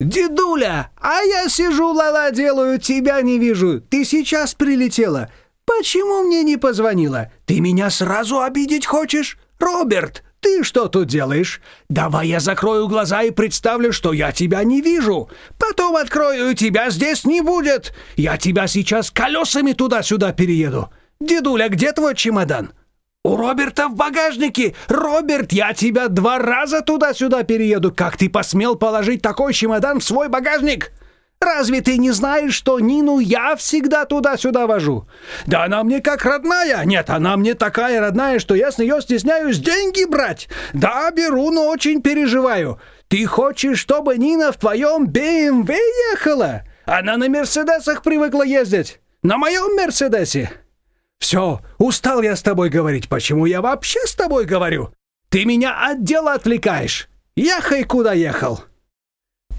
«Дедуля, а я сижу, лала делаю, тебя не вижу. Ты сейчас прилетела. Почему мне не позвонила? Ты меня сразу обидеть хочешь? Роберт, ты что тут делаешь? Давай я закрою глаза и представлю, что я тебя не вижу. Потом открою, и тебя здесь не будет. Я тебя сейчас колесами туда-сюда перееду. Дедуля, где твой чемодан?» «У Роберта в багажнике! Роберт, я тебя два раза туда-сюда перееду! Как ты посмел положить такой чемодан в свой багажник? Разве ты не знаешь, что Нину я всегда туда-сюда вожу? Да она мне как родная! Нет, она мне такая родная, что я с нее стесняюсь деньги брать! Да, беру, но очень переживаю! Ты хочешь, чтобы Нина в твоем БМВ ехала? Она на Мерседесах привыкла ездить! На моем Мерседесе!» «Все, устал я с тобой говорить. Почему я вообще с тобой говорю? Ты меня от дела отвлекаешь. Ехай, куда ехал!»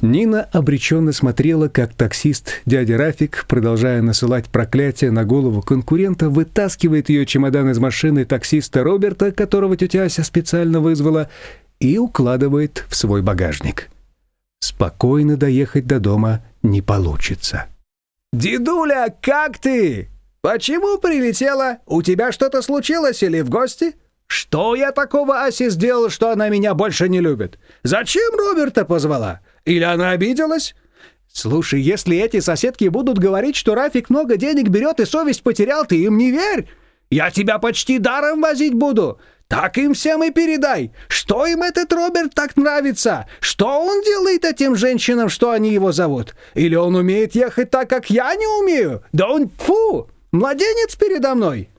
Нина обреченно смотрела, как таксист дядя Рафик, продолжая насылать проклятие на голову конкурента, вытаскивает ее чемодан из машины таксиста Роберта, которого тетя Ася специально вызвала, и укладывает в свой багажник. Спокойно доехать до дома не получится. «Дедуля, как ты?» «Почему прилетела? У тебя что-то случилось или в гости?» «Что я такого Аси сделал, что она меня больше не любит? Зачем Роберта позвала? Или она обиделась?» «Слушай, если эти соседки будут говорить, что Рафик много денег берет и совесть потерял, ты им не верь! Я тебя почти даром возить буду! Так им всем и передай! Что им этот Роберт так нравится? Что он делает этим женщинам, что они его зовут? Или он умеет ехать так, как я не умею? Да он... Фу!» Младенец передо мной!»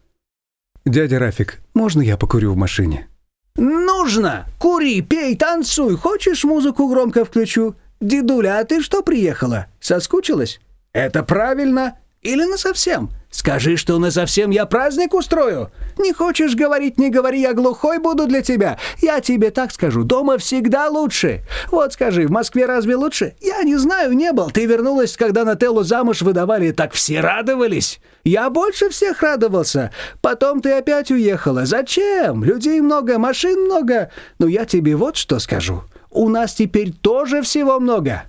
«Дядя Рафик, можно я покурю в машине?» «Нужно! Кури, пей, танцуй! Хочешь музыку громко включу? Дедуля, а ты что приехала? Соскучилась? Это правильно! Или насовсем? Скажи, что насовсем я праздник устрою. Не хочешь говорить, не говори, я глухой буду для тебя. Я тебе так скажу, дома всегда лучше. Вот скажи, в Москве разве лучше? Я не знаю, не был. Ты вернулась, когда на Телу замуж выдавали, так все радовались. Я больше всех радовался. Потом ты опять уехала. Зачем? Людей много, машин много. Но я тебе вот что скажу. У нас теперь тоже всего много.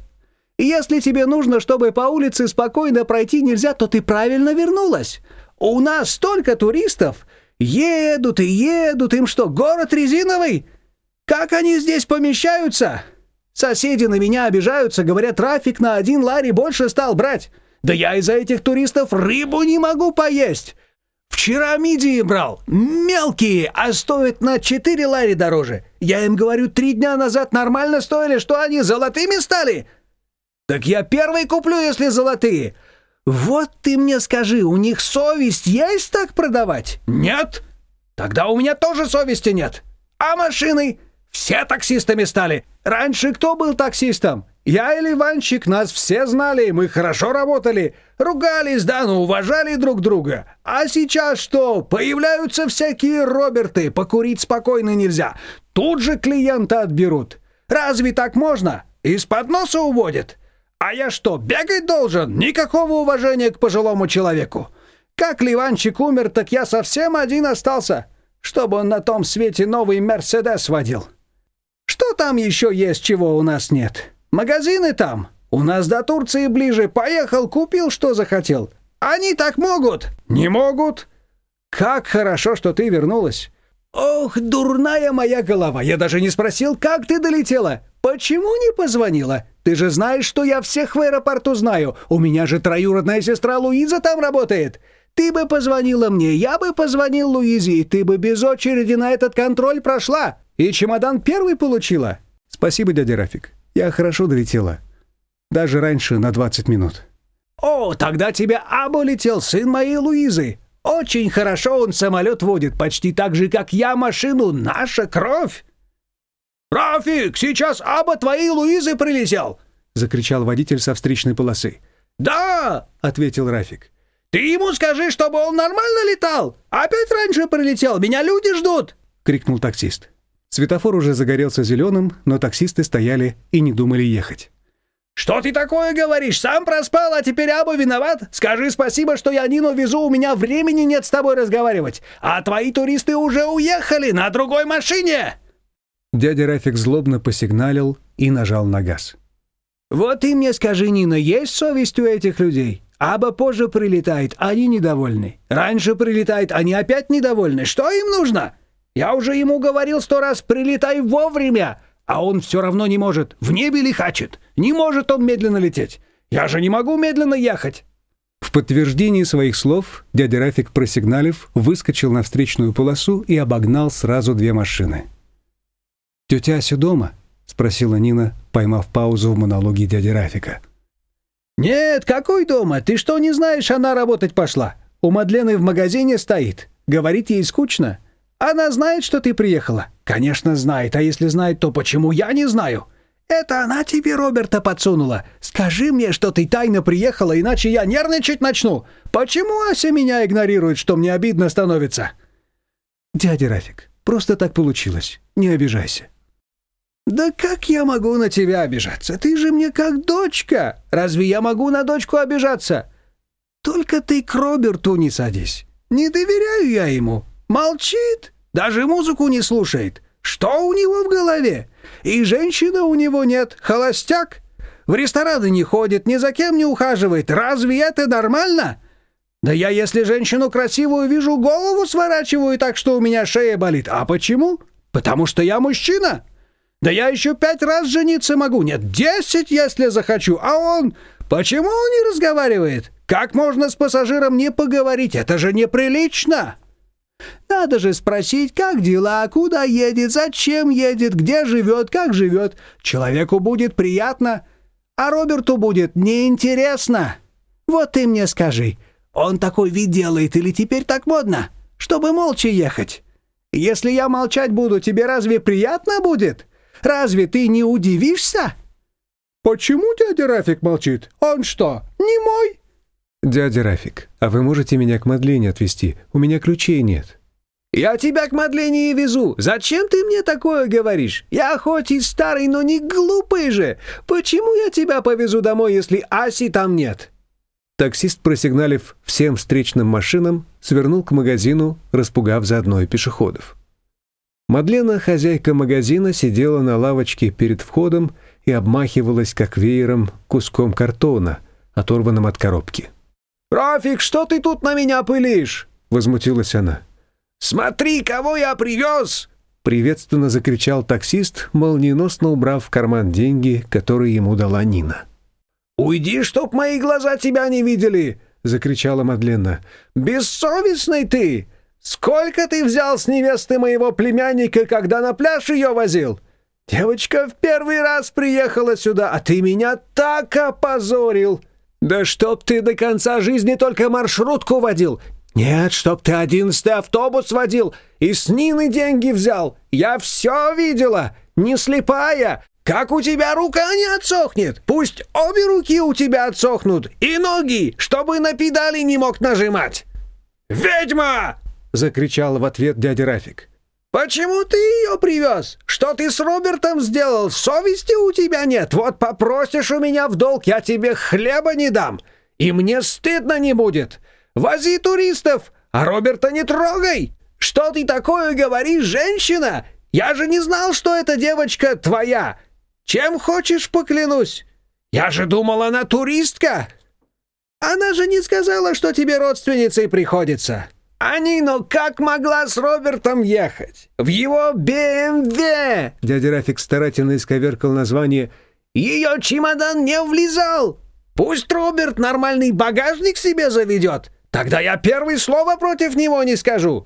Если тебе нужно, чтобы по улице спокойно пройти нельзя, то ты правильно вернулась. У нас столько туристов. Едут и едут. Им что, город резиновый? Как они здесь помещаются? Соседи на меня обижаются, говорят, трафик на один лари больше стал брать. Да я из-за этих туристов рыбу не могу поесть. Вчера мидии брал, мелкие, а стоят на 4 лари дороже. Я им говорю, три дня назад нормально стоили, что они золотыми стали. «Так я первый куплю, если золотые!» «Вот ты мне скажи, у них совесть есть так продавать?» «Нет!» «Тогда у меня тоже совести нет!» «А машины?» «Все таксистами стали!» «Раньше кто был таксистом?» «Я или Иванчик, нас все знали, мы хорошо работали, ругались, да, но уважали друг друга. А сейчас что? Появляются всякие Роберты, покурить спокойно нельзя. Тут же клиента отберут. Разве так можно? Из-под носа уводят. А я что, бегать должен? Никакого уважения к пожилому человеку. Как Ливанчик умер, так я совсем один остался, чтобы он на том свете новый Мерседес водил. Что там еще есть, чего у нас нет? Магазины там. У нас до Турции ближе. Поехал, купил, что захотел. Они так могут? Не могут. Как хорошо, что ты вернулась. Ох, дурная моя голова. Я даже не спросил, как ты долетела. Почему не позвонила? Ты же знаешь, что я всех в аэропорту знаю. У меня же троюродная сестра Луиза там работает. Ты бы позвонила мне, я бы позвонил Луизе, и ты бы без очереди на этот контроль прошла. И чемодан первый получила. Спасибо, дядя Рафик. Я хорошо долетела. Даже раньше на 20 минут. О, тогда тебя Або летел, сын моей Луизы. Очень хорошо он самолет водит, почти так же, как я машину. Наша кровь. «Рафик, сейчас Аба твоей Луизы прилетел!» — закричал водитель со встречной полосы. «Да!» — ответил Рафик. «Ты ему скажи, чтобы он нормально летал! Опять раньше прилетел, меня люди ждут!» — крикнул таксист. Светофор уже загорелся зеленым, но таксисты стояли и не думали ехать. «Что ты такое говоришь? Сам проспал, а теперь Аба виноват? Скажи спасибо, что я Нину везу, у меня времени нет с тобой разговаривать. А твои туристы уже уехали на другой машине!» Дядя Рафик злобно посигналил и нажал на газ. Вот ты мне скажи, Нина, есть совесть у этих людей? Аба позже прилетает, они недовольны. Раньше прилетает, они опять недовольны. Что им нужно? Я уже ему говорил сто раз, прилетай вовремя. А он все равно не может. В небе лихачит. Не может он медленно лететь. Я же не могу медленно ехать. В подтверждении своих слов дядя Рафик, просигналив, выскочил на встречную полосу и обогнал сразу две машины. «Тетя Ася дома?» — спросила Нина, поймав паузу в монологе дяди Рафика. «Нет, какой дома? Ты что, не знаешь, она работать пошла? У Мадлены в магазине стоит. Говорит ей скучно. Она знает, что ты приехала?» «Конечно, знает. А если знает, то почему я не знаю?» «Это она тебе Роберта подсунула. Скажи мне, что ты тайно приехала, иначе я нервничать начну. Почему Ася меня игнорирует, что мне обидно становится?» «Дядя Рафик, просто так получилось. Не обижайся». «Да как я могу на тебя обижаться? Ты же мне как дочка. Разве я могу на дочку обижаться? Только ты к Роберту не садись. Не доверяю я ему. Молчит, даже музыку не слушает. Что у него в голове? И женщины у него нет, холостяк. В рестораны не ходит, ни за кем не ухаживает. Разве это нормально? Да я, если женщину красивую вижу, голову сворачиваю так, что у меня шея болит. А почему? Потому что я мужчина. Да я еще пять раз жениться могу. Нет, десять, если захочу. А он... Почему он не разговаривает? Как можно с пассажиром не поговорить? Это же неприлично. Надо же спросить, как дела, куда едет, зачем едет, где живет, как живет. Человеку будет приятно, а Роберту будет неинтересно. Вот ты мне скажи, он такой вид делает или теперь так модно, чтобы молча ехать? Если я молчать буду, тебе разве приятно будет? Разве ты не удивишься? Почему дядя Рафик молчит? Он что, не мой? «Дядя Рафик, а вы можете меня к Мадлене отвезти? У меня ключей нет». «Я тебя к Мадлене и везу. Зачем ты мне такое говоришь? Я хоть и старый, но не глупый же. Почему я тебя повезу домой, если Аси там нет?» Таксист, просигналив всем встречным машинам, свернул к магазину, распугав заодно и пешеходов. Мадлена, хозяйка магазина, сидела на лавочке перед входом и обмахивалась, как веером, куском картона, оторванным от коробки. «Рафик, что ты тут на меня пылишь?» — возмутилась она. «Смотри, кого я привез!» Приветственно закричал таксист, молниеносно убрав в карман деньги, которые ему дала Нина. «Уйди, чтоб мои глаза тебя не видели!» — закричала Мадлена. «Бессовестный ты! Сколько ты взял с невесты моего племянника, когда на пляж ее возил? Девочка в первый раз приехала сюда, а ты меня так опозорил!» Да чтоб ты до конца жизни только маршрутку водил! Нет, чтоб ты одиннадцатый автобус водил и с Нины деньги взял! Я все видела! Не слепая! Как у тебя рука не отсохнет! Пусть обе руки у тебя отсохнут и ноги, чтобы на педали не мог нажимать!» «Ведьма!» — закричал в ответ дядя Рафик. «Почему ты ее привез? Что ты с Робертом сделал? Совести у тебя нет. Вот попросишь у меня в долг, я тебе хлеба не дам. И мне стыдно не будет. Вози туристов, а Роберта не трогай. Что ты такое говоришь, женщина? Я же не знал, что эта девочка твоя. Чем хочешь, поклянусь. Я же думал, она туристка. Она же не сказала, что тебе родственницей приходится». А Нина как могла с Робертом ехать? В его БМВ!» Дядя Рафик старательно исковеркал название. «Ее чемодан не влезал! Пусть Роберт нормальный багажник себе заведет! Тогда я первое слово против него не скажу!»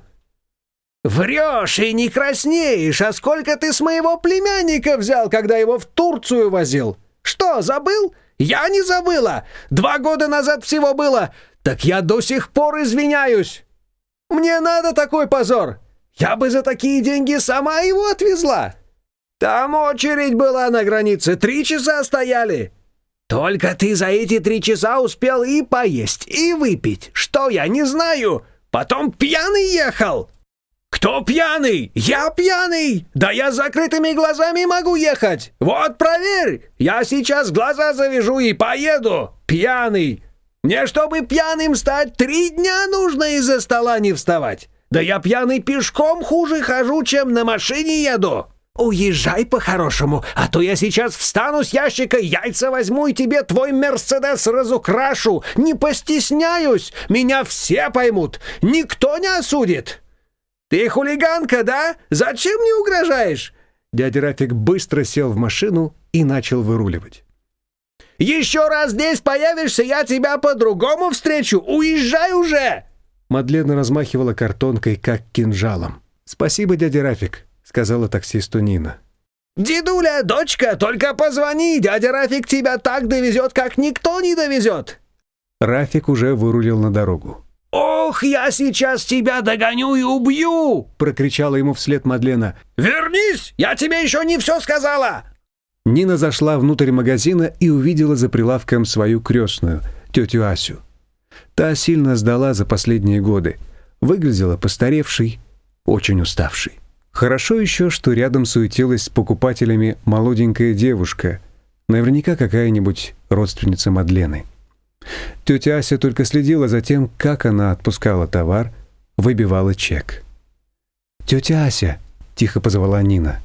«Врешь и не краснеешь! А сколько ты с моего племянника взял, когда его в Турцию возил? Что, забыл? Я не забыла! Два года назад всего было! Так я до сих пор извиняюсь!» Мне надо такой позор! Я бы за такие деньги сама его отвезла! Там очередь была на границе, три часа стояли!» «Только ты за эти три часа успел и поесть, и выпить. Что я не знаю? Потом пьяный ехал!» «Кто пьяный? Я пьяный! Да я с закрытыми глазами могу ехать! Вот проверь! Я сейчас глаза завяжу и поеду! Пьяный! Мне, чтобы пьяным стать, три дня нужно из-за стола не вставать. Да я пьяный пешком хуже хожу, чем на машине еду. Уезжай по-хорошему, а то я сейчас встану с ящика, яйца возьму и тебе твой Мерседес разукрашу. Не постесняюсь, меня все поймут, никто не осудит. Ты хулиганка, да? Зачем мне угрожаешь? Дядя Рафик быстро сел в машину и начал выруливать. «Еще раз здесь появишься, я тебя по-другому встречу! Уезжай уже!» Мадлена размахивала картонкой, как кинжалом. «Спасибо, дядя Рафик», — сказала таксисту Нина. «Дедуля, дочка, только позвони, дядя Рафик тебя так довезет, как никто не довезет!» Рафик уже вырулил на дорогу. «Ох, я сейчас тебя догоню и убью!» — прокричала ему вслед Мадлена. «Вернись! Я тебе еще не все сказала!» Нина зашла внутрь магазина и увидела за прилавком свою крестную, тетю Асю. Та сильно сдала за последние годы. Выглядела постаревшей, очень уставшей. Хорошо еще, что рядом суетилась с покупателями молоденькая девушка, наверняка какая-нибудь родственница Мадлены. Тетя Ася только следила за тем, как она отпускала товар, выбивала чек. «Тетя Ася!» — тихо позвала Нина.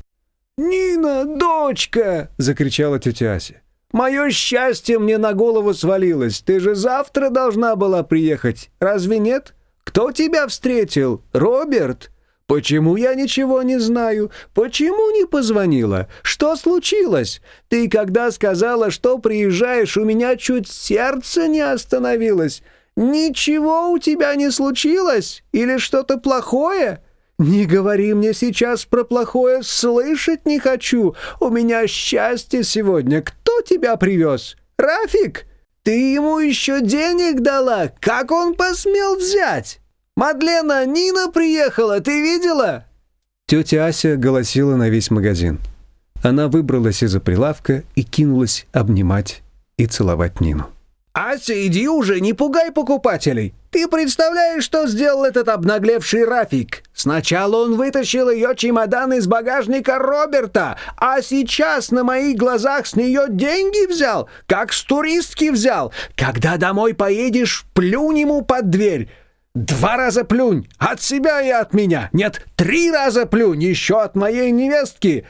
«Нина, дочка!» — закричала тетя Ася. «Мое счастье мне на голову свалилось. Ты же завтра должна была приехать. Разве нет? Кто тебя встретил? Роберт? Почему я ничего не знаю? Почему не позвонила? Что случилось? Ты когда сказала, что приезжаешь, у меня чуть сердце не остановилось. Ничего у тебя не случилось? Или что-то плохое?» «Не говори мне сейчас про плохое, слышать не хочу. У меня счастье сегодня. Кто тебя привез? Рафик? Ты ему еще денег дала? Как он посмел взять? Мадлена, Нина приехала, ты видела?» Тетя Ася голосила на весь магазин. Она выбралась из-за прилавка и кинулась обнимать и целовать Нину. «Ася, иди уже, не пугай покупателей! Ты представляешь, что сделал этот обнаглевший Рафик? Сначала он вытащил ее чемодан из багажника Роберта, а сейчас на моих глазах с нее деньги взял, как с туристки взял. Когда домой поедешь, плюнь ему под дверь. Два раза плюнь, от себя и от меня. Нет, три раза плюнь, еще от моей невестки!»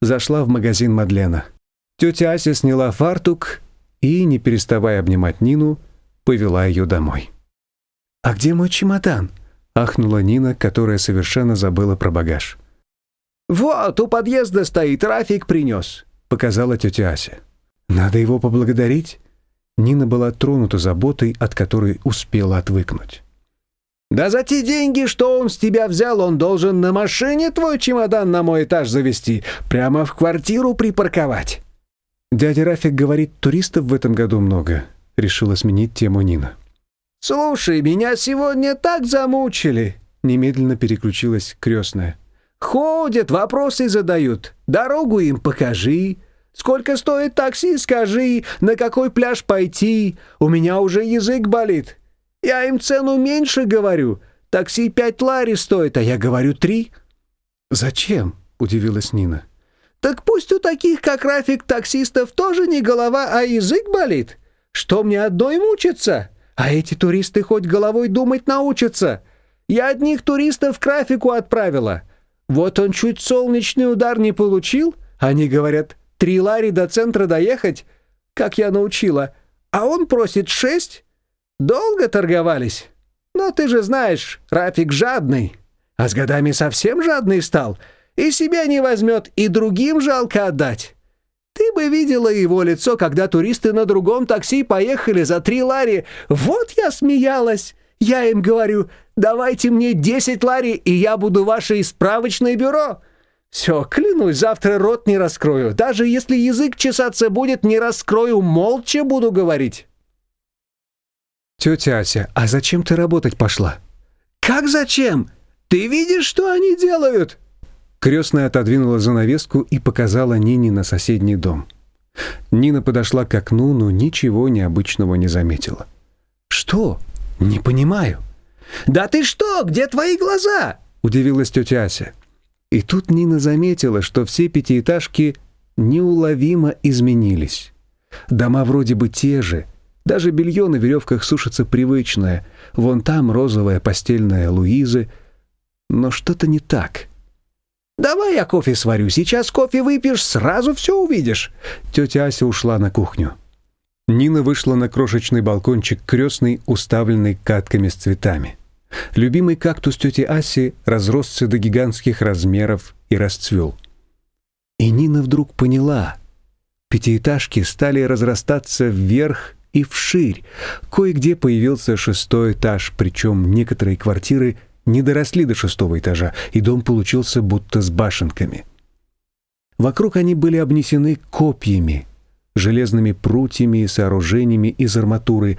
Зашла в магазин Мадлена. Тетя Ася сняла фартук и, не переставая обнимать Нину, повела ее домой. «А где мой чемодан?» — ахнула Нина, которая совершенно забыла про багаж. «Вот, у подъезда стоит, Рафик принес», — показала тетя Ася. «Надо его поблагодарить». Нина была тронута заботой, от которой успела отвыкнуть. «Да за те деньги, что он с тебя взял, он должен на машине твой чемодан на мой этаж завести, прямо в квартиру припарковать». «Дядя Рафик говорит, туристов в этом году много», — решила сменить тему Нина. «Слушай, меня сегодня так замучили!» Немедленно переключилась крестная. «Ходят, вопросы задают. Дорогу им покажи. Сколько стоит такси, скажи. На какой пляж пойти. У меня уже язык болит. Я им цену меньше говорю. Такси пять лари стоит, а я говорю три». «Зачем?» — удивилась Нина. Так пусть у таких, как Рафик, таксистов тоже не голова, а язык болит. Что мне одной мучиться? А эти туристы хоть головой думать научатся. Я одних туристов к Рафику отправила. Вот он чуть солнечный удар не получил. Они говорят, три лари до центра доехать, как я научила. А он просит шесть. Долго торговались. Но ты же знаешь, Рафик жадный. А с годами совсем жадный стал — и себя не возьмет, и другим жалко отдать. Ты бы видела его лицо, когда туристы на другом такси поехали за три лари. Вот я смеялась. Я им говорю, давайте мне десять лари, и я буду ваше справочное бюро. Все, клянусь, завтра рот не раскрою. Даже если язык чесаться будет, не раскрою, молча буду говорить. Тетя Ася, а зачем ты работать пошла? Как зачем? Ты видишь, что они делают? Крестная отодвинула занавеску и показала Нине на соседний дом. Нина подошла к окну, но ничего необычного не заметила. «Что? Не понимаю». «Да ты что? Где твои глаза?» — удивилась тетя Ася. И тут Нина заметила, что все пятиэтажки неуловимо изменились. Дома вроде бы те же, даже белье на веревках сушится привычное, вон там розовая постельная Луизы, но что-то не так — Давай я кофе сварю. Сейчас кофе выпьешь, сразу все увидишь». Тетя Ася ушла на кухню. Нина вышла на крошечный балкончик крестный, уставленный катками с цветами. Любимый кактус тети Аси разросся до гигантских размеров и расцвел. И Нина вдруг поняла. Пятиэтажки стали разрастаться вверх и вширь. Кое-где появился шестой этаж, причем некоторые квартиры не доросли до шестого этажа, и дом получился будто с башенками. Вокруг они были обнесены копьями, железными прутьями и сооружениями из арматуры.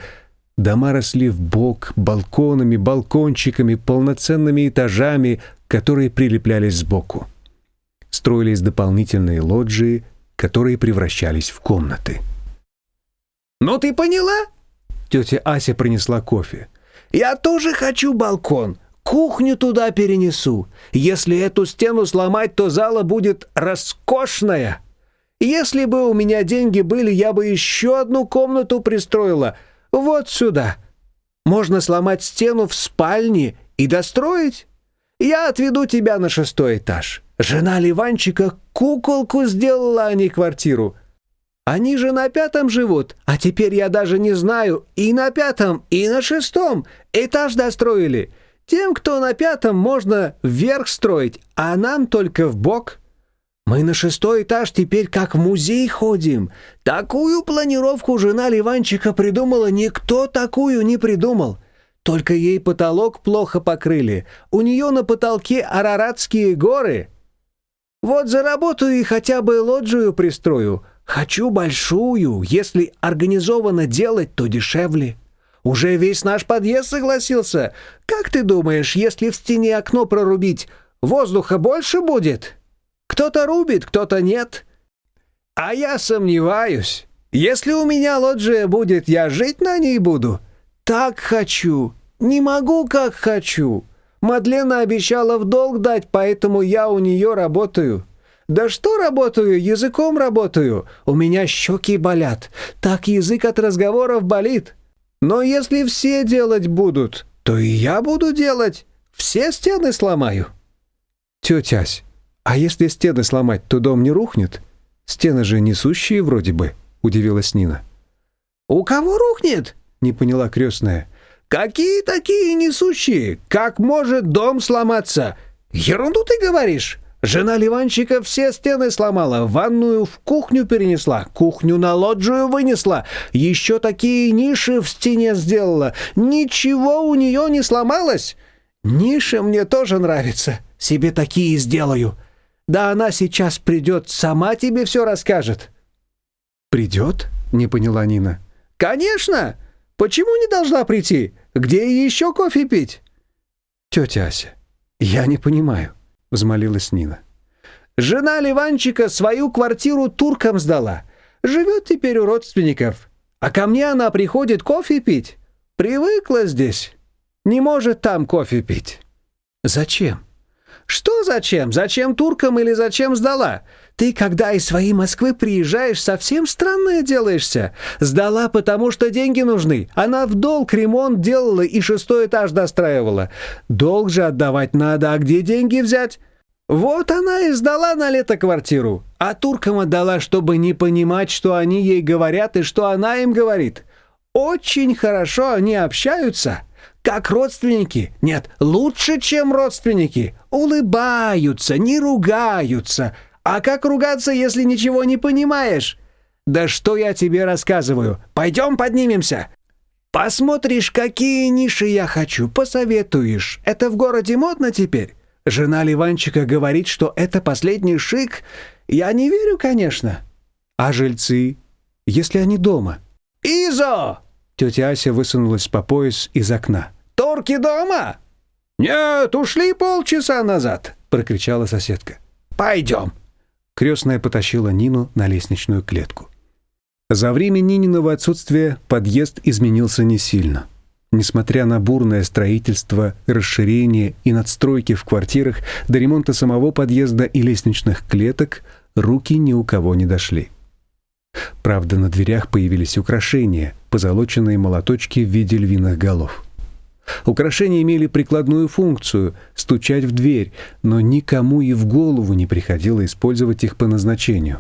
Дома росли в бок балконами, балкончиками, полноценными этажами, которые прилеплялись сбоку. Строились дополнительные лоджии, которые превращались в комнаты. «Ну ты поняла?» Тетя Ася принесла кофе. «Я тоже хочу балкон. Кухню туда перенесу. Если эту стену сломать, то зала будет роскошная. Если бы у меня деньги были, я бы еще одну комнату пристроила. Вот сюда. Можно сломать стену в спальне и достроить. Я отведу тебя на шестой этаж. Жена Ливанчика куколку сделала, а не квартиру. Они же на пятом живут, а теперь я даже не знаю, и на пятом, и на шестом этаж достроили. Тем, кто на пятом, можно вверх строить, а нам только в бок. Мы на шестой этаж теперь как в музей ходим. Такую планировку жена Ливанчика придумала, никто такую не придумал. Только ей потолок плохо покрыли. У нее на потолке Араратские горы. Вот заработаю и хотя бы лоджию пристрою. Хочу большую. Если организованно делать, то дешевле. Уже весь наш подъезд согласился. Как ты думаешь, если в стене окно прорубить, воздуха больше будет?» Кто-то рубит, кто-то нет. А я сомневаюсь. Если у меня лоджия будет, я жить на ней буду. Так хочу. Не могу, как хочу. Мадлена обещала в долг дать, поэтому я у нее работаю. Да что работаю, языком работаю. У меня щеки болят. Так язык от разговоров болит. Но если все делать будут, то и я буду делать. Все стены сломаю. Тетясь, «А если стены сломать, то дом не рухнет? Стены же несущие вроде бы», — удивилась Нина. «У кого рухнет?» — не поняла крестная. «Какие такие несущие? Как может дом сломаться? Ерунду ты говоришь!» Жена Ливанчика все стены сломала, ванную в кухню перенесла, кухню на лоджию вынесла, еще такие ниши в стене сделала. Ничего у нее не сломалось. Ниши мне тоже нравятся, себе такие сделаю. Да она сейчас придет, сама тебе все расскажет». «Придет?» — не поняла Нина. «Конечно! Почему не должна прийти? Где еще кофе пить?» «Тетя Ася, я не понимаю», — взмолилась Нина. «Жена Ливанчика свою квартиру туркам сдала. Живет теперь у родственников. А ко мне она приходит кофе пить. Привыкла здесь. Не может там кофе пить». «Зачем?» «Что зачем? Зачем туркам или зачем сдала? Ты, когда из своей Москвы приезжаешь, совсем странное делаешься. Сдала, потому что деньги нужны. Она в долг ремонт делала и шестой этаж достраивала. Долг же отдавать надо, а где деньги взять?» Вот она и сдала на лето квартиру, а туркам отдала, чтобы не понимать, что они ей говорят и что она им говорит. Очень хорошо они общаются. Как родственники? Нет, лучше, чем родственники. Улыбаются, не ругаются. А как ругаться, если ничего не понимаешь? Да что я тебе рассказываю? Пойдем поднимемся. Посмотришь, какие ниши я хочу, посоветуешь. Это в городе модно теперь. Жена Ливанчика говорит, что это последний шик. Я не верю, конечно. А жильцы, если они дома? «Изо!» Тетя Ася высунулась по пояс из окна. Турки дома?» «Нет, ушли полчаса назад», — прокричала соседка. «Пойдем». Крестная потащила Нину на лестничную клетку. За время Нининого отсутствия подъезд изменился не сильно. Несмотря на бурное строительство, расширение и надстройки в квартирах, до ремонта самого подъезда и лестничных клеток руки ни у кого не дошли. Правда, на дверях появились украшения, позолоченные молоточки в виде львиных голов. Украшения имели прикладную функцию — стучать в дверь, но никому и в голову не приходило использовать их по назначению.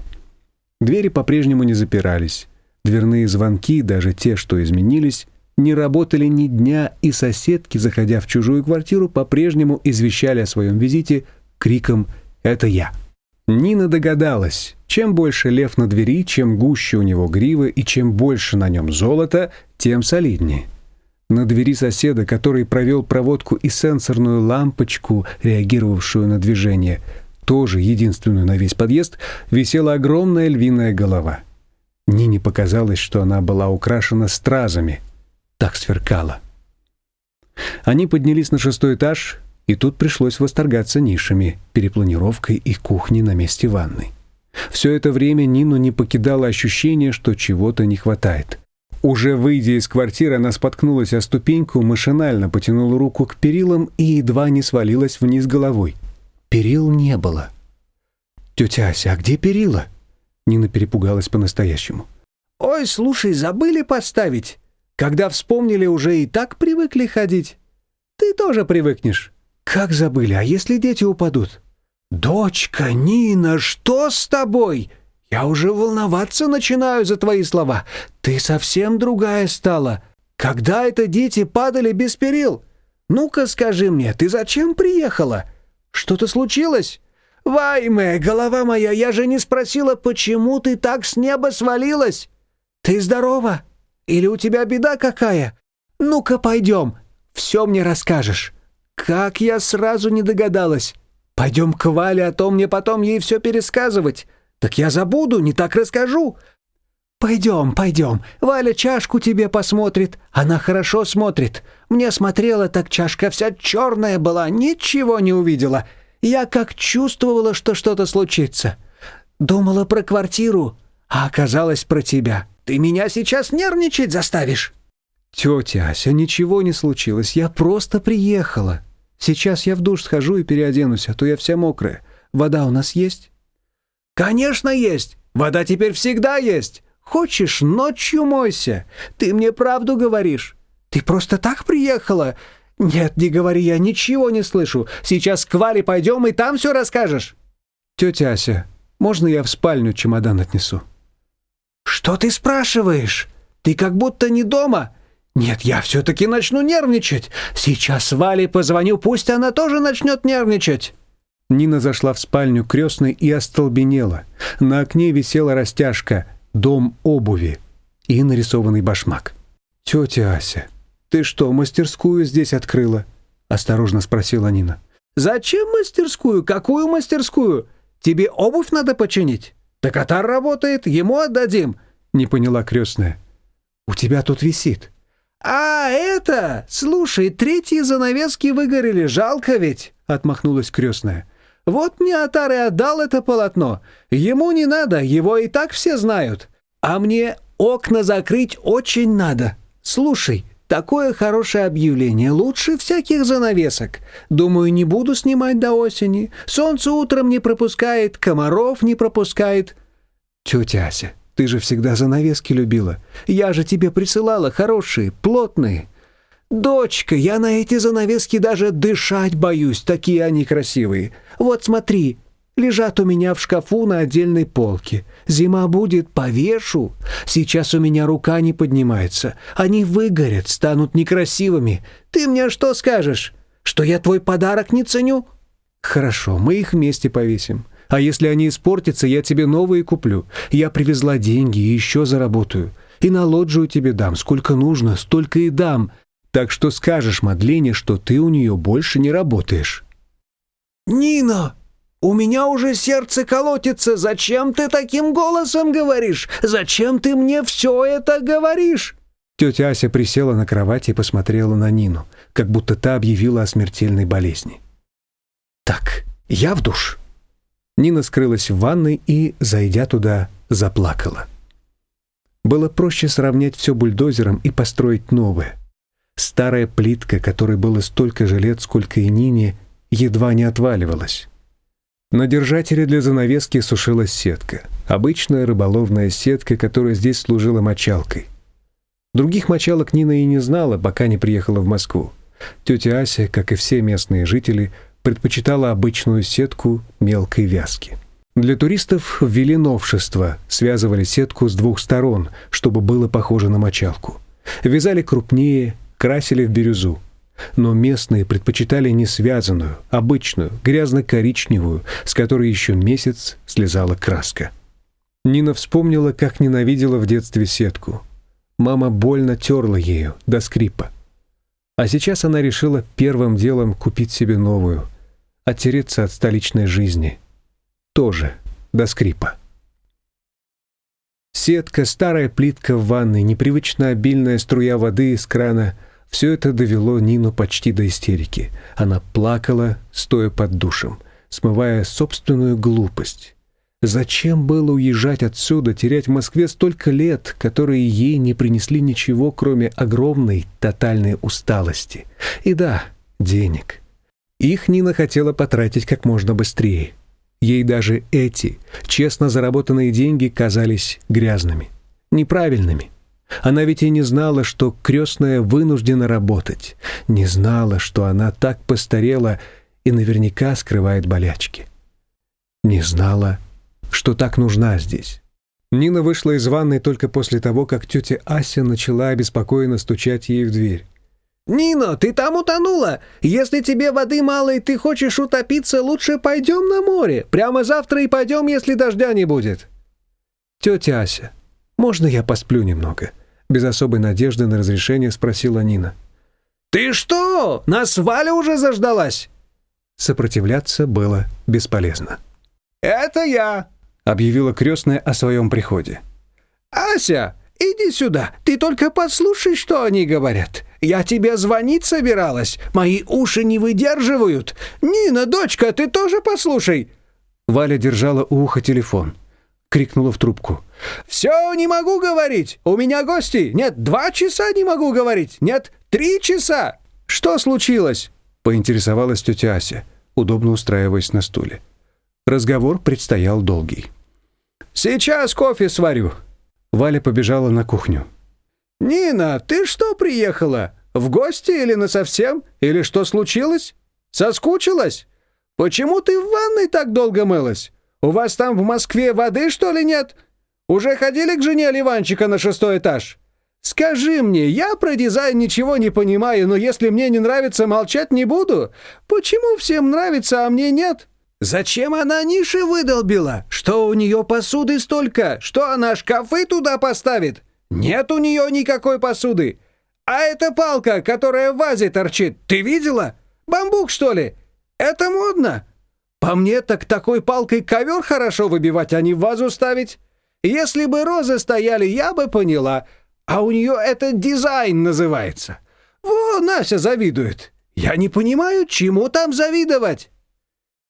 Двери по-прежнему не запирались. Дверные звонки, даже те, что изменились, не работали ни дня, и соседки, заходя в чужую квартиру, по-прежнему извещали о своем визите криком «Это я!». Нина догадалась, чем больше лев на двери, чем гуще у него гривы и чем больше на нем золота, тем солиднее. На двери соседа, который провел проводку и сенсорную лампочку, реагировавшую на движение, тоже единственную на весь подъезд, висела огромная львиная голова. Нине показалось, что она была украшена стразами. Так сверкала. Они поднялись на шестой этаж, и тут пришлось восторгаться нишами, перепланировкой и кухней на месте ванной. Все это время Нину не покидало ощущение, что чего-то не хватает. Уже выйдя из квартиры, она споткнулась о ступеньку, машинально потянула руку к перилам и едва не свалилась вниз головой. Перил не было. «Тетя Ася, а где перила?» Нина перепугалась по-настоящему. «Ой, слушай, забыли поставить. Когда вспомнили, уже и так привыкли ходить. Ты тоже привыкнешь». «Как забыли? А если дети упадут?» «Дочка, Нина, что с тобой?» Я уже волноваться начинаю за твои слова. Ты совсем другая стала. Когда это дети падали без перил? Ну-ка скажи мне, ты зачем приехала? Что-то случилось? Вайме, голова моя, я же не спросила, почему ты так с неба свалилась. Ты здорова? Или у тебя беда какая? Ну-ка пойдем, все мне расскажешь. Как я сразу не догадалась. Пойдем к Вале, а то мне потом ей все пересказывать. «Так я забуду, не так расскажу». «Пойдем, пойдем. Валя чашку тебе посмотрит. Она хорошо смотрит. Мне смотрела, так чашка вся черная была, ничего не увидела. Я как чувствовала, что что-то случится. Думала про квартиру, а оказалось про тебя. Ты меня сейчас нервничать заставишь». «Тетя Ася, ничего не случилось. Я просто приехала. Сейчас я в душ схожу и переоденусь, а то я вся мокрая. Вода у нас есть?» «Конечно есть! Вода теперь всегда есть! Хочешь, ночью мойся! Ты мне правду говоришь! Ты просто так приехала? Нет, не говори, я ничего не слышу! Сейчас к Вале пойдем и там все расскажешь!» «Тетя Ася, можно я в спальню чемодан отнесу?» «Что ты спрашиваешь? Ты как будто не дома!» «Нет, я все-таки начну нервничать. Сейчас Вале позвоню, пусть она тоже начнет нервничать». Нина зашла в спальню крестной и остолбенела. На окне висела растяжка «Дом обуви» и нарисованный башмак. «Тетя Ася, ты что, мастерскую здесь открыла?» — осторожно спросила Нина. «Зачем мастерскую? Какую мастерскую? Тебе обувь надо починить? Так Атар работает, ему отдадим», — не поняла крестная. «У тебя тут висит». «А, это? Слушай, третьи занавески выгорели, жалко ведь», — отмахнулась крестная. Вот мне Атар и отдал это полотно. Ему не надо, его и так все знают. А мне окна закрыть очень надо. Слушай, такое хорошее объявление, лучше всяких занавесок. Думаю, не буду снимать до осени. Солнце утром не пропускает, комаров не пропускает. Тетя Ася, ты же всегда занавески любила. Я же тебе присылала хорошие, плотные. «Дочка, я на эти занавески даже дышать боюсь, такие они красивые. Вот смотри, лежат у меня в шкафу на отдельной полке. Зима будет, повешу. Сейчас у меня рука не поднимается. Они выгорят, станут некрасивыми. Ты мне что скажешь? Что я твой подарок не ценю?» «Хорошо, мы их вместе повесим. А если они испортятся, я тебе новые куплю. Я привезла деньги и еще заработаю. И на лоджию тебе дам. Сколько нужно, столько и дам. Так что скажешь Мадлене, что ты у нее больше не работаешь». «Нина, у меня уже сердце колотится. Зачем ты таким голосом говоришь? Зачем ты мне все это говоришь?» Тетя Ася присела на кровати и посмотрела на Нину, как будто та объявила о смертельной болезни. «Так, я в душ». Нина скрылась в ванной и, зайдя туда, заплакала. Было проще сравнять все бульдозером и построить новое. Старая плитка, которой было столько же лет, сколько и Нине, едва не отваливалась. На держателе для занавески сушилась сетка. Обычная рыболовная сетка, которая здесь служила мочалкой. Других мочалок Нина и не знала, пока не приехала в Москву. Тетя Ася, как и все местные жители, предпочитала обычную сетку мелкой вязки. Для туристов ввели новшество, связывали сетку с двух сторон, чтобы было похоже на мочалку. Вязали крупнее, красили в бирюзу. Но местные предпочитали не связанную, обычную, грязно-коричневую, с которой еще месяц слезала краска. Нина вспомнила, как ненавидела в детстве сетку. Мама больно терла ею до скрипа. А сейчас она решила первым делом купить себе новую, оттереться от столичной жизни. Тоже до скрипа. Сетка, старая плитка в ванной, непривычно обильная струя воды из крана — все это довело Нину почти до истерики. Она плакала, стоя под душем, смывая собственную глупость. Зачем было уезжать отсюда, терять в Москве столько лет, которые ей не принесли ничего, кроме огромной тотальной усталости? И да, денег. Их Нина хотела потратить как можно быстрее. Ей даже эти, честно заработанные деньги казались грязными, неправильными. Она ведь и не знала, что крестная вынуждена работать, не знала, что она так постарела и наверняка скрывает болячки. Не знала, что так нужна здесь. Нина вышла из ванной только после того, как тетя Ася начала обеспокоенно стучать ей в дверь. «Нина, ты там утонула! Если тебе воды мало и ты хочешь утопиться, лучше пойдем на море. Прямо завтра и пойдем, если дождя не будет». «Тетя Ася, можно я посплю немного?» Без особой надежды на разрешение спросила Нина. «Ты что? Нас Валя уже заждалась!» Сопротивляться было бесполезно. «Это я!» — объявила крестная о своем приходе. «Ася, иди сюда, ты только послушай, что они говорят. Я тебе звонить собиралась, мои уши не выдерживают. Нина, дочка, ты тоже послушай!» Валя держала у уха телефон крикнула в трубку. «Все не могу говорить! У меня гости! Нет, два часа не могу говорить! Нет, три часа! Что случилось?» Поинтересовалась тетя Ася, удобно устраиваясь на стуле. Разговор предстоял долгий. «Сейчас кофе сварю!» Валя побежала на кухню. «Нина, ты что приехала? В гости или насовсем? Или что случилось? Соскучилась? Почему ты в ванной так долго мылась? У вас там в Москве воды, что ли, нет? Уже ходили к жене Ливанчика на шестой этаж? Скажи мне, я про дизайн ничего не понимаю, но если мне не нравится, молчать не буду. Почему всем нравится, а мне нет? Зачем она ниши выдолбила? Что у нее посуды столько? Что она шкафы туда поставит? Нет у нее никакой посуды. А эта палка, которая в вазе торчит, ты видела? Бамбук, что ли? Это модно. По мне, так такой палкой ковер хорошо выбивать, а не вазу ставить. Если бы розы стояли, я бы поняла. А у нее это дизайн называется. Во, Нася завидует. Я не понимаю, чему там завидовать.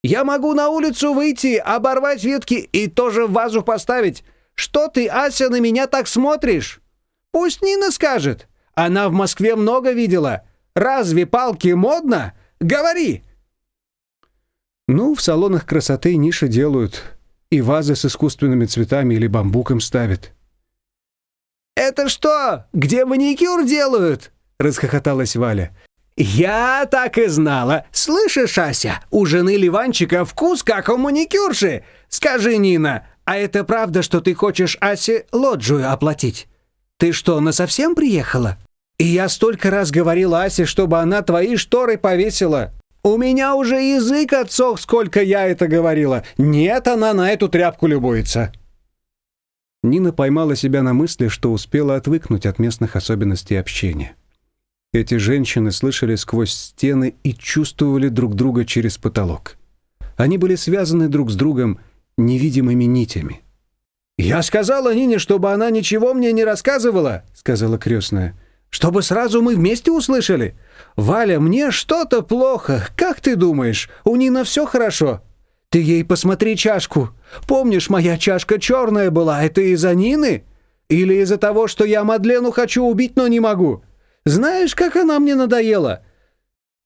Я могу на улицу выйти, оборвать ветки и тоже в вазу поставить. Что ты, Ася, на меня так смотришь? Пусть Нина скажет. Она в Москве много видела. Разве палки модно? Говори!» Ну, в салонах красоты ниши делают, и вазы с искусственными цветами или бамбуком ставят. «Это что, где маникюр делают?» — расхохоталась Валя. «Я так и знала. Слышишь, Ася, у жены Ливанчика вкус как у маникюрши. Скажи, Нина, а это правда, что ты хочешь Асе лоджию оплатить? Ты что, насовсем приехала? И я столько раз говорила Асе, чтобы она твои шторы повесила. У меня уже язык отсох, сколько я это говорила. Нет, она на эту тряпку любуется». Нина поймала себя на мысли, что успела отвыкнуть от местных особенностей общения. Эти женщины слышали сквозь стены и чувствовали друг друга через потолок. Они были связаны друг с другом невидимыми нитями. «Я сказала Нине, чтобы она ничего мне не рассказывала», — сказала крестная. «Чтобы сразу мы вместе услышали. «Валя, мне что-то плохо. Как ты думаешь, у Нина все хорошо?» «Ты ей посмотри чашку. Помнишь, моя чашка черная была. Это из-за Нины? Или из-за того, что я Мадлену хочу убить, но не могу? Знаешь, как она мне надоела?»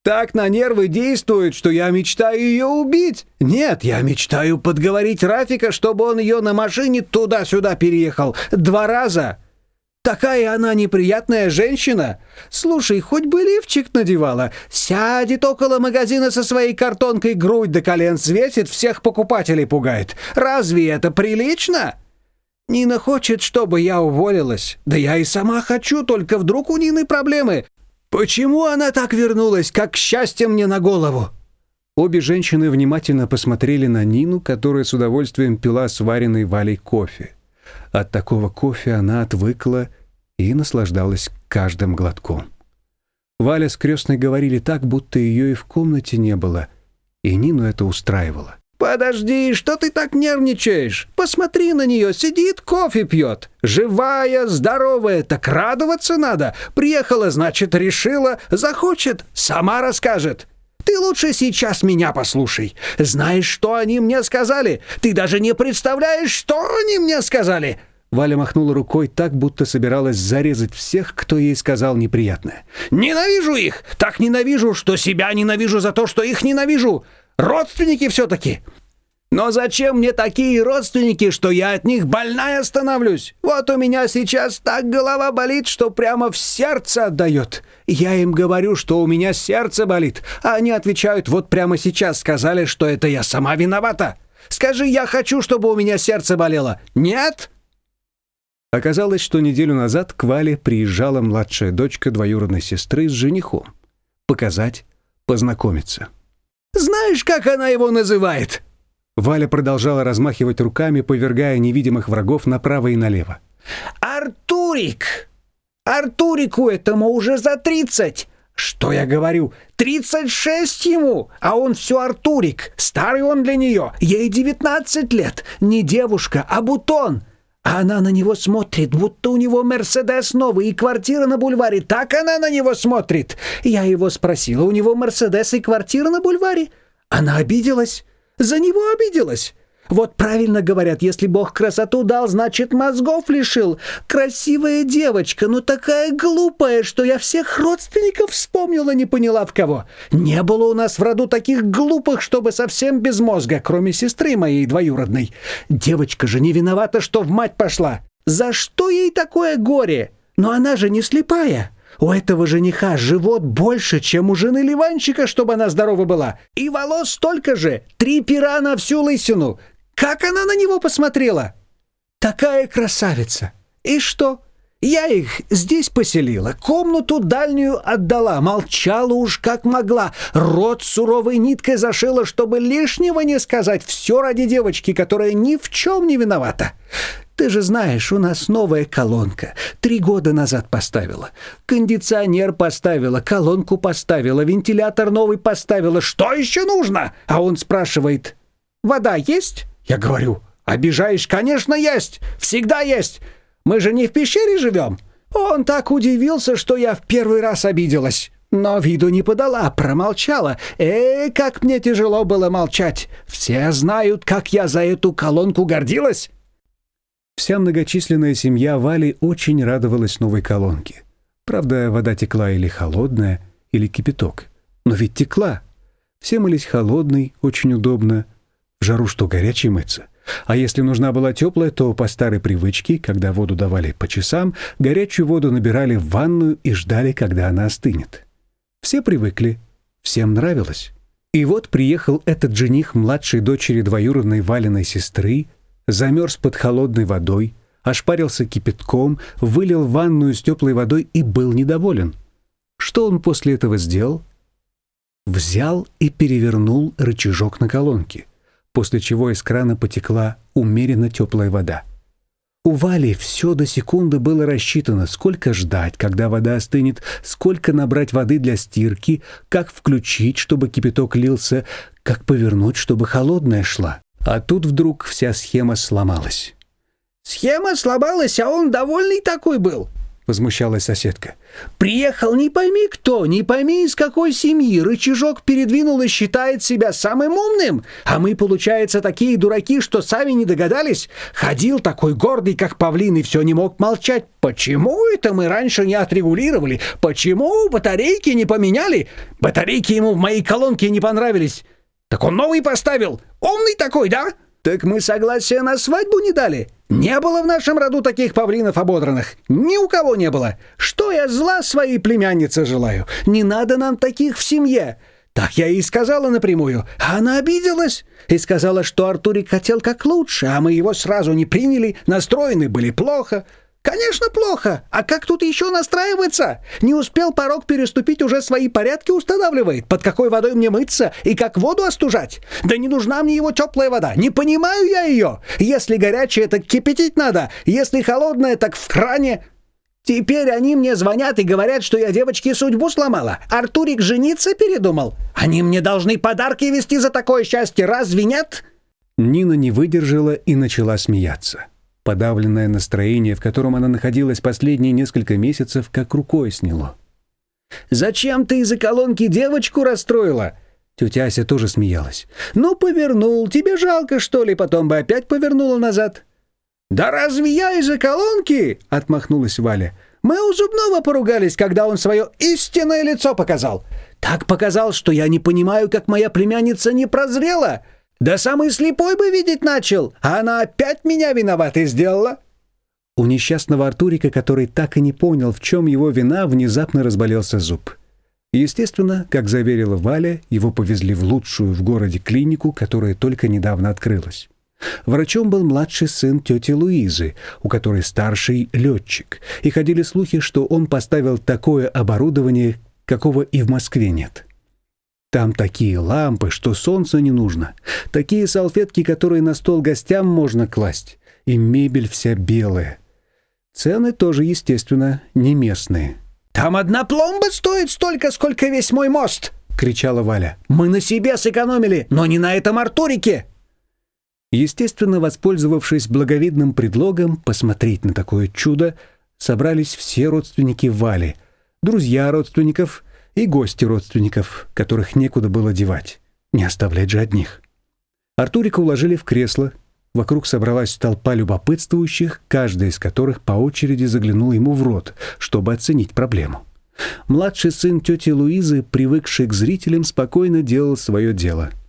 Так на нервы действует, что я мечтаю ее убить. Нет, я мечтаю подговорить Рафика, чтобы он ее на машине туда-сюда переехал. Два раза. Такая она неприятная женщина. Слушай, хоть бы лифчик надевала. Сядет около магазина со своей картонкой, грудь до колен светит, всех покупателей пугает. Разве это прилично? Нина хочет, чтобы я уволилась. Да я и сама хочу, только вдруг у Нины проблемы. Почему она так вернулась, как счастье мне на голову?» Обе женщины внимательно посмотрели на Нину, которая с удовольствием пила сваренный Валей кофе. От такого кофе она отвыкла и наслаждалась каждым глотком. Валя с крестной говорили так, будто ее и в комнате не было, и Нину это устраивало. «Подожди, что ты так нервничаешь? Посмотри на нее, сидит, кофе пьет. Живая, здоровая, так радоваться надо. Приехала, значит, решила, захочет, сама расскажет. Ты лучше сейчас меня послушай. Знаешь, что они мне сказали? Ты даже не представляешь, что они мне сказали!» Валя махнула рукой так, будто собиралась зарезать всех, кто ей сказал неприятное. «Ненавижу их! Так ненавижу, что себя ненавижу за то, что их ненавижу! Родственники все-таки! Но зачем мне такие родственники, что я от них больная становлюсь? Вот у меня сейчас так голова болит, что прямо в сердце отдает. Я им говорю, что у меня сердце болит, а они отвечают, вот прямо сейчас сказали, что это я сама виновата. Скажи, я хочу, чтобы у меня сердце болело. Нет?» Оказалось, что неделю назад к Вале приезжала младшая дочка двоюродной сестры с женихом. Показать, познакомиться. «Знаешь, как она его называет?» Валя продолжала размахивать руками, повергая невидимых врагов направо и налево. «Артурик! Артурику этому уже за тридцать! Что я говорю? Тридцать шесть ему, а он все Артурик. Старый он для нее, ей девятнадцать лет. Не девушка, а бутон. А она на него смотрит, будто у него Мерседес новый и квартира на бульваре. Так она на него смотрит. Я его спросила, у него Мерседес и квартира на бульваре? Она обиделась. За него обиделась. Вот правильно говорят, если Бог красоту дал, значит, мозгов лишил. Красивая девочка, но такая глупая, что я всех родственников вспомнила, не поняла в кого. Не было у нас в роду таких глупых, чтобы совсем без мозга, кроме сестры моей двоюродной. Девочка же не виновата, что в мать пошла. За что ей такое горе? Но она же не слепая. У этого жениха живот больше, чем у жены Ливанчика, чтобы она здорова была. И волос столько же, три пера на всю лысину. Как она на него посмотрела? Такая красавица. И что? Я их здесь поселила, комнату дальнюю отдала, молчала уж как могла, рот суровой ниткой зашила, чтобы лишнего не сказать, все ради девочки, которая ни в чем не виновата. Ты же знаешь, у нас новая колонка. Три года назад поставила. Кондиционер поставила, колонку поставила, вентилятор новый поставила. Что еще нужно? А он спрашивает, вода есть? Я говорю, обижаешь, конечно, есть, всегда есть. Мы же не в пещере живем. Он так удивился, что я в первый раз обиделась. Но виду не подала, промолчала. Эй, как мне тяжело было молчать. Все знают, как я за эту колонку гордилась. Вся многочисленная семья Вали очень радовалась новой колонке. Правда, вода текла или холодная, или кипяток. Но ведь текла. Все мылись холодной, очень удобно, в жару что, горячей мыться? А если нужна была теплая, то по старой привычке, когда воду давали по часам, горячую воду набирали в ванную и ждали, когда она остынет. Все привыкли, всем нравилось. И вот приехал этот жених младшей дочери двоюродной Валиной сестры, замерз под холодной водой, ошпарился кипятком, вылил ванную с теплой водой и был недоволен. Что он после этого сделал? Взял и перевернул рычажок на колонке после чего из крана потекла умеренно теплая вода. У Вали все до секунды было рассчитано, сколько ждать, когда вода остынет, сколько набрать воды для стирки, как включить, чтобы кипяток лился, как повернуть, чтобы холодная шла. А тут вдруг вся схема сломалась. «Схема сломалась, а он довольный такой был возмущалась соседка. «Приехал не пойми кто, не пойми из какой семьи, рычажок передвинул и считает себя самым умным, а мы, получается, такие дураки, что сами не догадались. Ходил такой гордый, как павлин, и все не мог молчать. Почему это мы раньше не отрегулировали? Почему батарейки не поменяли? Батарейки ему в моей колонке не понравились. Так он новый поставил. Умный такой, да?» Так мы согласия на свадьбу не дали. Не было в нашем роду таких павлинов ободранных. Ни у кого не было. Что я зла своей племяннице желаю? Не надо нам таких в семье. Так я и сказала напрямую. Она обиделась и сказала, что Артурик хотел как лучше, а мы его сразу не приняли, настроены были плохо. «Конечно, плохо. А как тут еще настраиваться? Не успел порог переступить, уже свои порядки устанавливает. Под какой водой мне мыться и как воду остужать? Да не нужна мне его теплая вода. Не понимаю я ее. Если горячая, так кипятить надо. Если холодная, так в кране. Теперь они мне звонят и говорят, что я девочке судьбу сломала. Артурик жениться передумал. Они мне должны подарки вести за такое счастье, разве нет?» Нина не выдержала и начала смеяться. Подавленное настроение, в котором она находилась последние несколько месяцев, как рукой сняло. «Зачем ты из-за колонки девочку расстроила?» Тетя Ася тоже смеялась. «Ну, повернул. Тебе жалко, что ли? Потом бы опять повернула назад». «Да разве я из-за колонки?» — отмахнулась Валя. «Мы у зубного поругались, когда он свое истинное лицо показал. Так показал, что я не понимаю, как моя племянница не прозрела. Да самый слепой бы видеть начал, а она опять меня виноватой сделала». У несчастного Артурика, который так и не понял, в чем его вина, внезапно разболелся зуб. Естественно, как заверила Валя, его повезли в лучшую в городе клинику, которая только недавно открылась. Врачом был младший сын тети Луизы, у которой старший летчик, и ходили слухи, что он поставил такое оборудование, какого и в Москве нет. Там такие лампы, что солнца не нужно, такие салфетки, которые на стол гостям можно класть, и мебель вся белая. Цены тоже, естественно, не местные. «Там одна пломба стоит столько, сколько весь мой мост!» — кричала Валя. «Мы на себе сэкономили, но не на этом Артурике!» Естественно, воспользовавшись благовидным предлогом посмотреть на такое чудо, собрались все родственники Вали, друзья родственников и гости родственников, которых некуда было девать, не оставлять же одних. Артурика уложили в кресло, вокруг собралась толпа любопытствующих, каждая из которых по очереди заглянула ему в рот, чтобы оценить проблему. Младший сын тети Луизы, привыкший к зрителям, спокойно делал свое дело —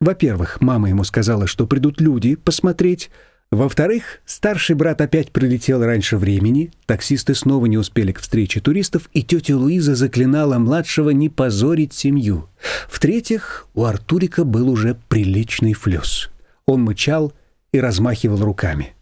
во-первых, мама ему сказала, что придут люди посмотреть. Во-вторых, старший брат опять прилетел раньше времени, таксисты снова не успели к встрече туристов, и тетя Луиза заклинала младшего не позорить семью. В-третьих, у Артурика был уже приличный флёс. Он мычал и размахивал руками.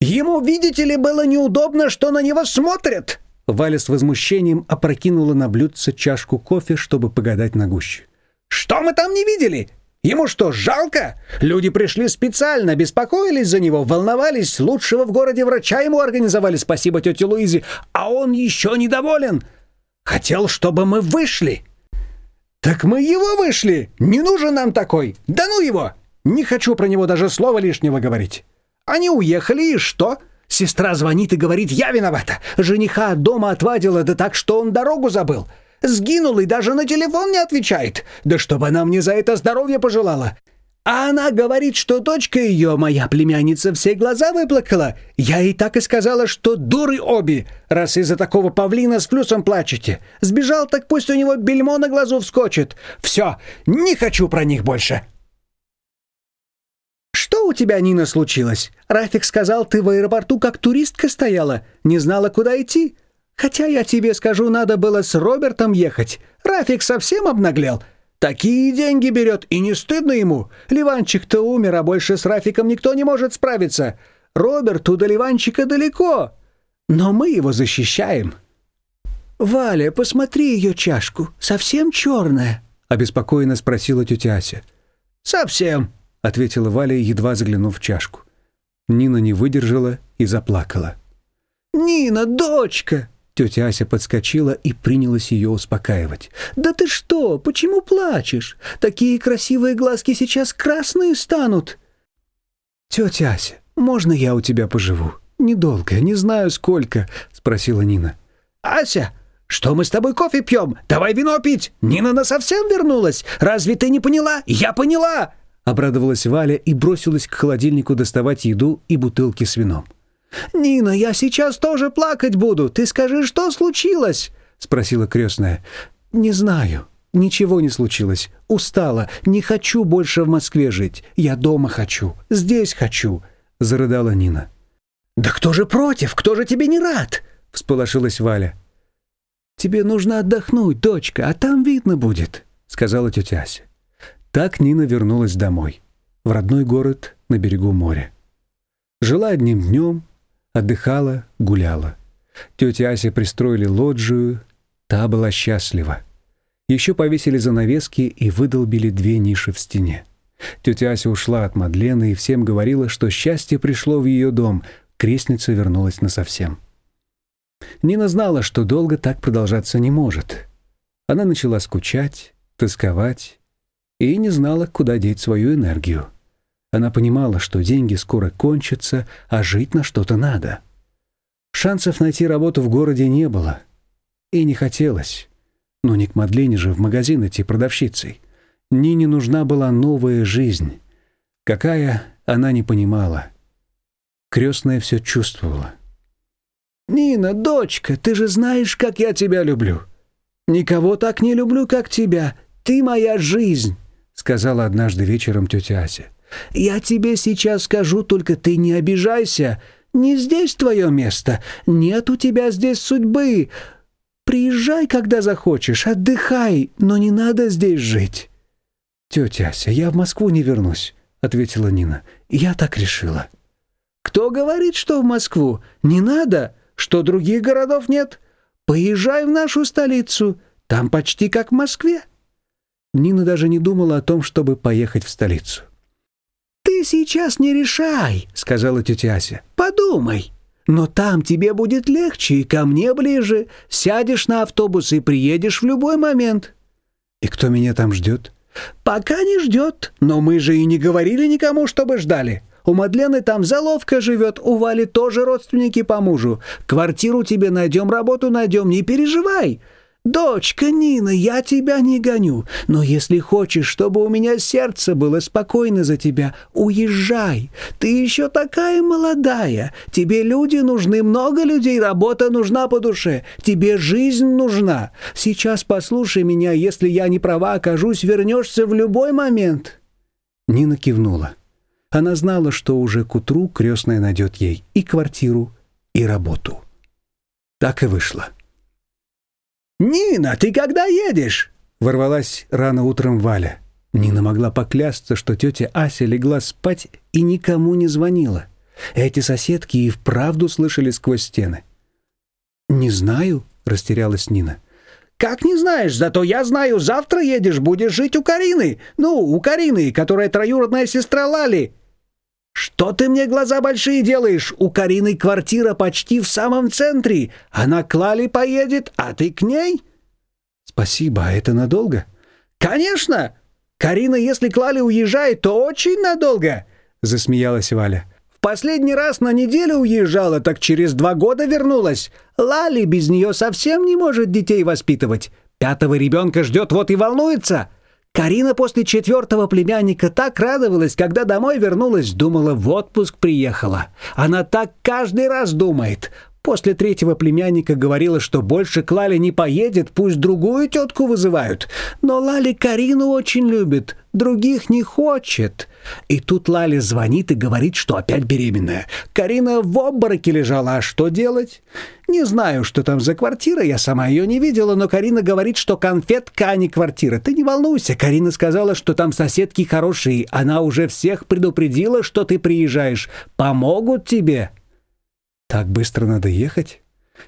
«Ему, видите ли, было неудобно, что на него смотрят!» Валя с возмущением опрокинула на блюдце чашку кофе, чтобы погадать на гуще. «Что мы там не видели? Ему что, жалко? Люди пришли специально, беспокоились за него, волновались, лучшего в городе врача ему организовали, спасибо тете Луизе, а он еще недоволен. Хотел, чтобы мы вышли. Так мы его вышли. Не нужен нам такой. Да ну его. Не хочу про него даже слова лишнего говорить. Они уехали, и что? Сестра звонит и говорит, я виновата. Жениха дома отвадила, да так, что он дорогу забыл. Сгинул и даже на телефон не отвечает. Да чтобы она мне за это здоровье пожелала. А она говорит, что дочка ее, моя племянница, все глаза выплакала. Я ей так и сказала, что дуры обе, раз из-за такого павлина с плюсом плачете. Сбежал, так пусть у него бельмо на глазу вскочит. Все, не хочу про них больше. «Что у тебя, Нина, случилось? Рафик сказал, ты в аэропорту как туристка стояла, не знала, куда идти. Хотя я тебе скажу, надо было с Робертом ехать. Рафик совсем обнаглел. Такие деньги берет, и не стыдно ему. Ливанчик-то умер, а больше с Рафиком никто не может справиться. Роберту до Ливанчика далеко. Но мы его защищаем». «Валя, посмотри ее чашку. Совсем черная?» — обеспокоенно спросила тетя Ася. «Совсем», — ответила Валя, едва заглянув в чашку. Нина не выдержала и заплакала. «Нина, дочка!» Тетя Ася подскочила и принялась ее успокаивать. «Да ты что? Почему плачешь? Такие красивые глазки сейчас красные станут!» «Тетя Ася, можно я у тебя поживу? Недолго, не знаю сколько», — спросила Нина. «Ася, что мы с тобой кофе пьем? Давай вино пить! Нина насовсем вернулась! Разве ты не поняла? Я поняла!» Обрадовалась Валя и бросилась к холодильнику доставать еду и бутылки с вином. «Нина, я сейчас тоже плакать буду. Ты скажи, что случилось?» — спросила крестная. «Не знаю. Ничего не случилось. Устала. Не хочу больше в Москве жить. Я дома хочу. Здесь хочу», — зарыдала Нина. «Да кто же против? Кто же тебе не рад?» — всполошилась Валя. «Тебе нужно отдохнуть, дочка, а там видно будет», — сказала тетя Ася. Так Нина вернулась домой, в родной город на берегу моря. Жила одним днем, отдыхала, гуляла. Тетя Ася пристроили лоджию, та была счастлива. Еще повесили занавески и выдолбили две ниши в стене. Тетя Ася ушла от Мадлены и всем говорила, что счастье пришло в ее дом, крестница вернулась насовсем. Нина знала, что долго так продолжаться не может. Она начала скучать, тосковать и не знала, куда деть свою энергию. Она понимала, что деньги скоро кончатся, а жить на что-то надо. Шансов найти работу в городе не было. И не хотелось. Но не к Мадлене же в магазин идти продавщицей. Нине нужна была новая жизнь. Какая, она не понимала. Крестная все чувствовала. «Нина, дочка, ты же знаешь, как я тебя люблю. Никого так не люблю, как тебя. Ты моя жизнь», — сказала однажды вечером тетя Ася. «Я тебе сейчас скажу, только ты не обижайся. Не здесь твое место. Нет у тебя здесь судьбы. Приезжай, когда захочешь, отдыхай, но не надо здесь жить». «Тетя Ася, я в Москву не вернусь», — ответила Нина. «Я так решила». «Кто говорит, что в Москву? Не надо!» Что других городов нет? Поезжай в нашу столицу. Там почти как в Москве». Нина даже не думала о том, чтобы поехать в столицу. «Ты сейчас не решай», — сказала тетя Ася. «Подумай. Но там тебе будет легче и ко мне ближе. Сядешь на автобус и приедешь в любой момент». «И кто меня там ждет?» «Пока не ждет, но мы же и не говорили никому, чтобы ждали. У Мадлены там заловка живет, у Вали тоже родственники по мужу. Квартиру тебе найдем, работу найдем, не переживай. Дочка Нина, я тебя не гоню, но если хочешь, чтобы у меня сердце было спокойно за тебя, уезжай. Ты еще такая молодая, тебе люди нужны, много людей, работа нужна по душе, тебе жизнь нужна. Сейчас послушай меня, если я не права окажусь, вернешься в любой момент». Нина кивнула. Она знала, что уже к утру крестная найдет ей и квартиру, и работу. Так и вышло. «Нина, ты когда едешь?» — ворвалась рано утром Валя. Нина могла поклясться, что тетя Ася легла спать и никому не звонила. Эти соседки и вправду слышали сквозь стены. «Не знаю», — растерялась Нина. «Как не знаешь? Зато я знаю, завтра едешь, будешь жить у Карины. Ну, у Карины, которая троюродная сестра Лали. «Что ты мне глаза большие делаешь? У Карины квартира почти в самом центре. Она к Лале поедет, а ты к ней?» «Спасибо, а это надолго?» «Конечно! Карина, если к Лале уезжает, то очень надолго!» — засмеялась Валя. «В последний раз на неделю уезжала, так через два года вернулась. Лали без нее совсем не может детей воспитывать. Пятого ребенка ждет, вот и волнуется. Карина после четвертого племянника так радовалась, когда домой вернулась, думала, в отпуск приехала. Она так каждый раз думает. После третьего племянника говорила, что больше к Лале не поедет, пусть другую тетку вызывают. Но Лали Карину очень любит, других не хочет. И тут Лали звонит и говорит, что опять беременная. Карина в обмороке лежала, а что делать? Не знаю, что там за квартира, я сама ее не видела, но Карина говорит, что конфетка, а не квартира. Ты не волнуйся, Карина сказала, что там соседки хорошие. Она уже всех предупредила, что ты приезжаешь. Помогут тебе. Так быстро надо ехать?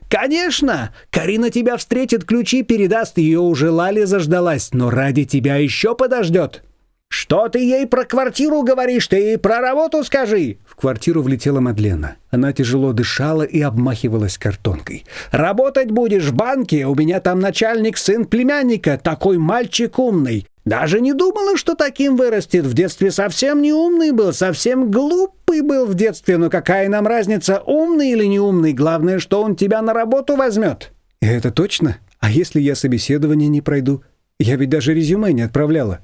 Конечно! Карина тебя встретит, ключи передаст, ее уже Лали заждалась, но ради тебя еще подождет. «Что ты ей про квартиру говоришь? Ты ей про работу скажи!» В квартиру влетела Мадлена. Она тяжело дышала и обмахивалась картонкой. «Работать будешь в банке? У меня там начальник, сын племянника, такой мальчик умный. Даже не думала, что таким вырастет. В детстве совсем не умный был, совсем глупый был в детстве. Но какая нам разница, умный или не умный? Главное, что он тебя на работу возьмет». «Это точно? А если я собеседование не пройду? Я ведь даже резюме не отправляла».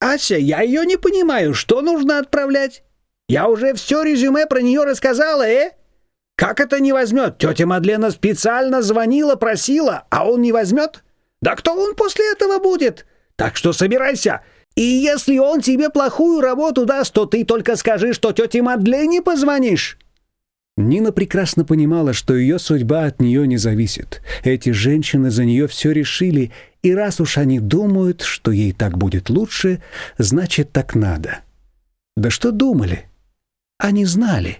«Ася, я ее не понимаю. Что нужно отправлять? Я уже все резюме про нее рассказала, э? Как это не возьмет? Тетя Мадлена специально звонила, просила, а он не возьмет? Да кто он после этого будет? Так что собирайся. И если он тебе плохую работу даст, то ты только скажи, что тете Мадлене позвонишь». Нина прекрасно понимала, что ее судьба от нее не зависит. Эти женщины за нее все решили, и раз уж они думают, что ей так будет лучше, значит, так надо. Да что думали? Они знали.